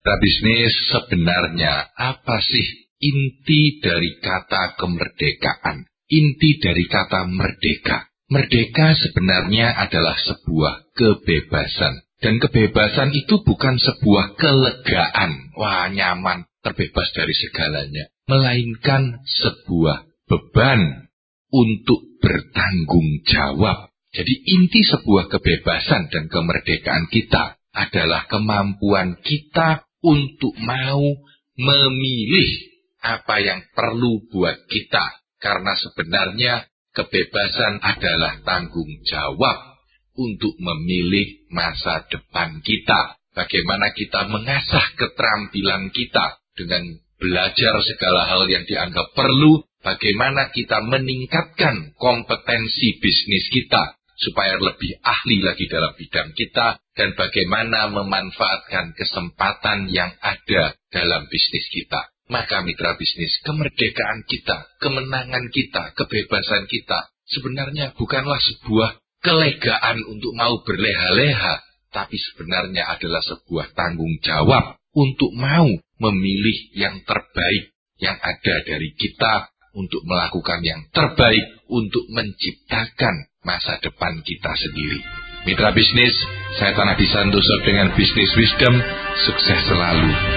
Mitra bisnis sebenarnya apa sih inti dari kata kemerdekaan? Inti dari kata merdeka. Merdeka sebenarnya adalah sebuah kebebasan. Dan kebebasan itu bukan sebuah kelegaan. Wah, nyaman, terbebas dari segalanya. Melainkan sebuah beban untuk bertanggung jawab. Jadi inti sebuah kebebasan dan kemerdekaan kita adalah kemampuan kita untuk mau memilih apa yang perlu buat kita. Karena sebenarnya kebebasan adalah tanggung jawab untuk memilih masa depan kita. Bagaimana kita mengasah keterampilan kita dengan belajar segala hal yang dianggap perlu. Bagaimana kita meningkatkan kompetensi bisnis kita supaya lebih ahli lagi dalam bidang kita dan bagaimana memanfaatkan kesempatan yang ada dalam bisnis kita. Maka mitra bisnis, kemerdekaan kita, kemenangan kita, kebebasan kita sebenarnya bukanlah sebuah kelegaan untuk mau berleha-leha, tapi sebenarnya adalah sebuah tanggung jawab untuk mau memilih yang terbaik yang ada dari kita untuk melakukan yang terbaik untuk menciptakan masa depan kita sendiri. Mitra bisnis, saya Tanah Santoso dengan bisnis wisdom, sukses selalu.